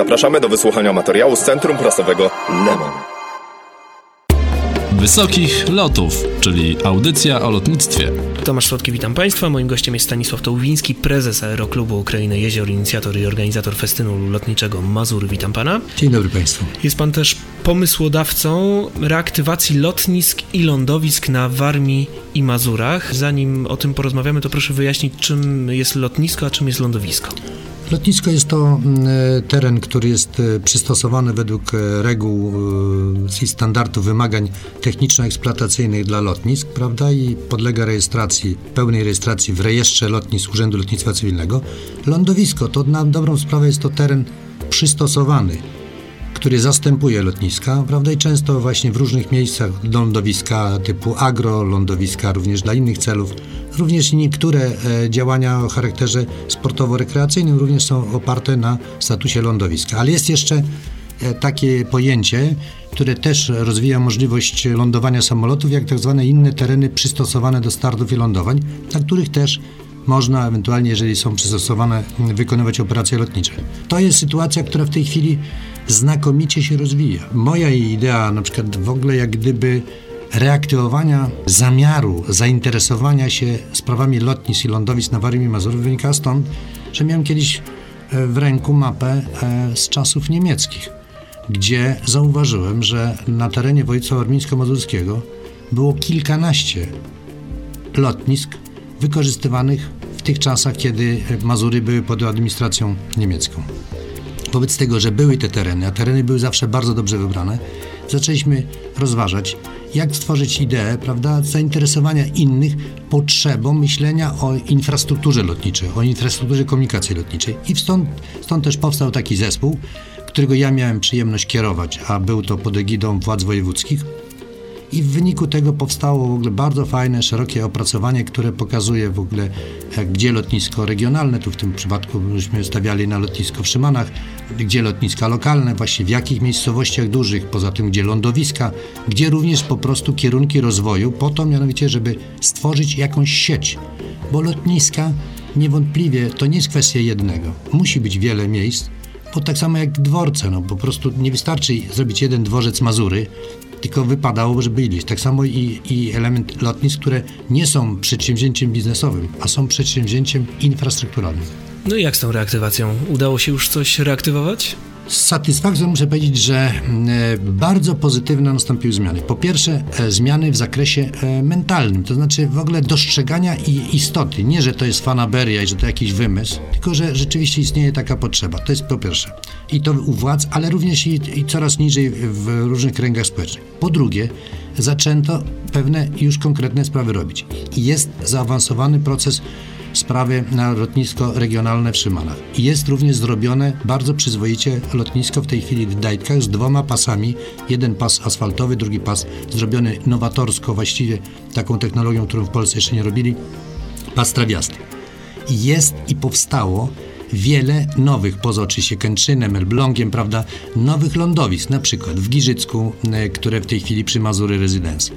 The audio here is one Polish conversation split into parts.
Zapraszamy do wysłuchania materiału z Centrum Prasowego Lemon. Wysokich Lotów, czyli audycja o lotnictwie. Tomasz Słodki, witam Państwa. Moim gościem jest Stanisław Tołwiński, prezes Aeroklubu Ukrainy Jezior, inicjator i organizator festynu lotniczego Mazury. Witam Pana. Dzień dobry Państwu. Jest Pan też pomysłodawcą reaktywacji lotnisk i lądowisk na Warmii i Mazurach. Zanim o tym porozmawiamy, to proszę wyjaśnić, czym jest lotnisko, a czym jest lądowisko. Lotnisko jest to mm, e, teren, który jest e, przystosowany według e, reguł i standardów wymagań techniczno-eksploatacyjnych dla lotnisk, prawda, i podlega rejestracji, pełnej rejestracji w rejestrze lotnisk Urzędu Lotnictwa Cywilnego. Lądowisko to na dobrą sprawę jest to teren przystosowany który zastępuje lotniska, prawda? I często właśnie w różnych miejscach lądowiska typu agro, lądowiska również dla innych celów. Również niektóre e, działania o charakterze sportowo-rekreacyjnym również są oparte na statusie lądowiska. Ale jest jeszcze e, takie pojęcie, które też rozwija możliwość lądowania samolotów, jak tak zwane inne tereny przystosowane do startów i lądowań, na których też można ewentualnie, jeżeli są przystosowane, wykonywać operacje lotnicze. To jest sytuacja, która w tej chwili znakomicie się rozwija. Moja idea na przykład w ogóle jak gdyby reaktywowania zamiaru zainteresowania się sprawami lotnisk i lądowisk na Warmii i Mazurach wynika stąd, że miałem kiedyś e, w ręku mapę e, z czasów niemieckich, gdzie zauważyłem, że na terenie województwa warmińsko-mazurskiego było kilkanaście lotnisk wykorzystywanych w tych czasach, kiedy Mazury były pod administracją niemiecką. Wobec tego, że były te tereny, a tereny były zawsze bardzo dobrze wybrane, zaczęliśmy rozważać, jak stworzyć ideę, prawda, zainteresowania innych potrzebą myślenia o infrastrukturze lotniczej, o infrastrukturze komunikacji lotniczej. I stąd, stąd też powstał taki zespół, którego ja miałem przyjemność kierować, a był to pod egidą władz wojewódzkich i w wyniku tego powstało w ogóle bardzo fajne, szerokie opracowanie, które pokazuje w ogóle, e, gdzie lotnisko regionalne, tu w tym przypadku myśmy stawiali na lotnisko w Szymanach, gdzie lotniska lokalne, właśnie w jakich miejscowościach dużych, poza tym gdzie lądowiska, gdzie również po prostu kierunki rozwoju, po to mianowicie, żeby stworzyć jakąś sieć, bo lotniska niewątpliwie to nie jest kwestia jednego. Musi być wiele miejsc, bo tak samo jak dworce, no po prostu nie wystarczy zrobić jeden dworzec Mazury, tylko wypadało, żeby ileś. Tak samo i, i element lotnisk, które nie są przedsięwzięciem biznesowym, a są przedsięwzięciem infrastrukturalnym. No i jak z tą reaktywacją? Udało się już coś reaktywować? Z satysfakcją muszę powiedzieć, że e, bardzo pozytywne nastąpiły zmiany. Po pierwsze, e, zmiany w zakresie e, mentalnym, to znaczy w ogóle dostrzegania i istoty. Nie, że to jest fanaberia i że to jakiś wymysł, tylko że rzeczywiście istnieje taka potrzeba. To jest po pierwsze. I to u władz, ale również i, i coraz niżej w różnych kręgach społecznych. Po drugie, zaczęto pewne już konkretne sprawy robić. Jest zaawansowany proces sprawy na lotnisko regionalne w Szymanach. Jest również zrobione bardzo przyzwoicie lotnisko w tej chwili w Dajtkach z dwoma pasami. Jeden pas asfaltowy, drugi pas zrobiony nowatorsko, właściwie taką technologią, którą w Polsce jeszcze nie robili, pas trawiasty. Jest i powstało wiele nowych, poza oczywiście Kętrzynem, Elblągiem, prawda, nowych lądowisk, na przykład w Giżycku, e, które w tej chwili przy Mazury Residence,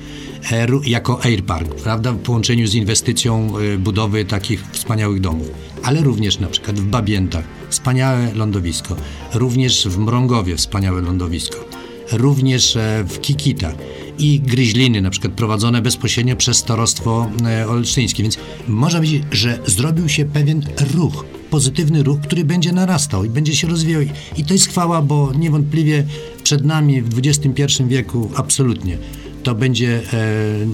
e, jako Airpark, prawda, w połączeniu z inwestycją e, budowy takich wspaniałych domów, ale również na przykład w Babiętach, wspaniałe lądowisko, również w Mrągowie wspaniałe lądowisko, również w Kikitach. I gryźliny, na przykład prowadzone bezpośrednio przez Starostwo Olsztyńskie. Więc można powiedzieć, że zrobił się pewien ruch pozytywny ruch, który będzie narastał i będzie się rozwijał. I to jest chwała, bo niewątpliwie przed nami w XXI wieku absolutnie to będzie, e,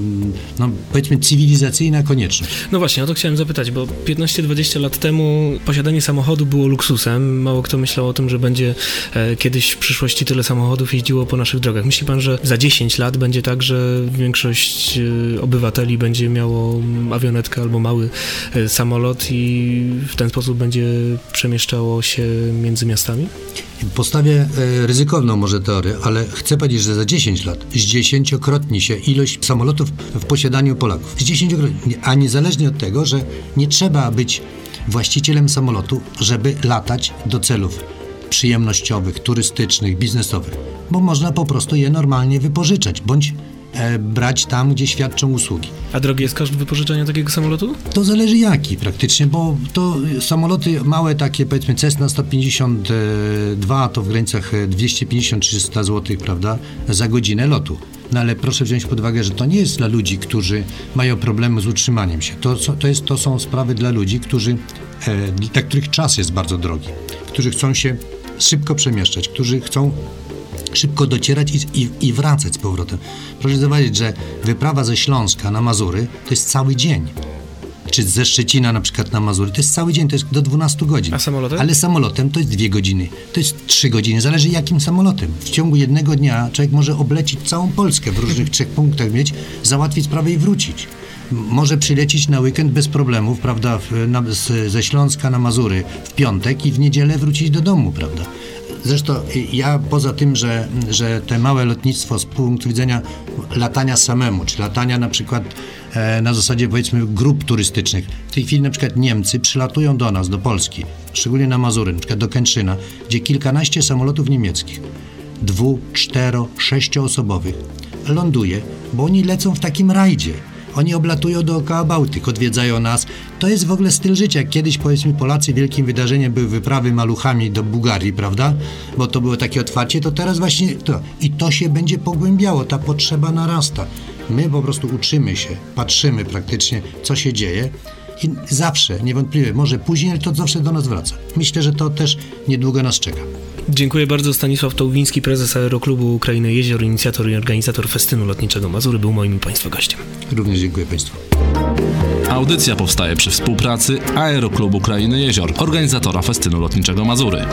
no, powiedzmy, cywilizacyjna konieczność. No właśnie, o to chciałem zapytać, bo 15-20 lat temu posiadanie samochodu było luksusem. Mało kto myślał o tym, że będzie e, kiedyś w przyszłości tyle samochodów jeździło po naszych drogach. Myśli pan, że za 10 lat będzie tak, że większość e, obywateli będzie miało awionetkę albo mały samolot i w ten sposób będzie przemieszczało się między miastami? Postawię ryzykowną może teorię, ale chcę powiedzieć, że za 10 lat z 10 dziesięciokrotni się ilość samolotów w posiadaniu Polaków. Dziesięciokrotnie, a niezależnie od tego, że nie trzeba być właścicielem samolotu, żeby latać do celów przyjemnościowych, turystycznych, biznesowych, bo można po prostu je normalnie wypożyczać bądź e, brać tam, gdzie świadczą usługi. A drogi jest koszt wypożyczenia takiego samolotu? To zależy jaki praktycznie, bo to samoloty małe takie, powiedzmy Cessna 152 to w granicach e, 250-300 zł, prawda, za godzinę lotu. No ale proszę wziąć pod uwagę, że to nie jest dla ludzi, którzy mają problemy z utrzymaniem się. To, to, jest, to są sprawy dla ludzi, którzy, e, dla których czas jest bardzo drogi, którzy chcą się szybko przemieszczać, którzy chcą szybko docierać i, i, i wracać z powrotem. Proszę zauważyć, że wyprawa ze Śląska na Mazury to jest cały dzień. Czy ze Szczecina na przykład na Mazury, to jest cały dzień, to jest do 12 godzin. A samolotem? Ale samolotem to jest dwie godziny, to jest trzy godziny, zależy jakim samolotem. W ciągu jednego dnia człowiek może oblecić całą Polskę w różnych trzech punktach mieć, załatwić sprawę i wrócić. Może przylecieć na weekend bez problemów, prawda, w, na, z, ze Śląska na Mazury w piątek i w niedzielę wrócić do domu, prawda. Zresztą y, ja poza tym, że, że te małe lotnictwo z punktu widzenia latania samemu, czy latania na przykład e, na zasadzie powiedzmy grup turystycznych. W tej chwili na przykład Niemcy przylatują do nas, do Polski, szczególnie na Mazury, na przykład do Kętrzyna, gdzie kilkanaście samolotów niemieckich, dwu, cztero, sześcioosobowych ląduje, bo oni lecą w takim rajdzie. Oni oblatują dookoła Bałtyk, odwiedzają nas. To jest w ogóle styl życia. Kiedyś, powiedzmy, Polacy wielkim wydarzeniem były wyprawy maluchami do Bułgarii, prawda? Bo to było takie otwarcie, to teraz właśnie to. I to się będzie pogłębiało, ta potrzeba narasta. My po prostu uczymy się, patrzymy praktycznie, co się dzieje. I zawsze, niewątpliwie, może później, ale to zawsze do nas wraca. Myślę, że to też niedługo nas czeka. Dziękuję bardzo. Stanisław Tołwiński, prezes Aeroklubu Ukrainy Jezior, inicjator i organizator festynu lotniczego Mazury, był moim i Państwa gościem. Również dziękuję Państwu. Audycja powstaje przy współpracy Aeroklub Ukrainy Jezior, organizatora festynu lotniczego Mazury.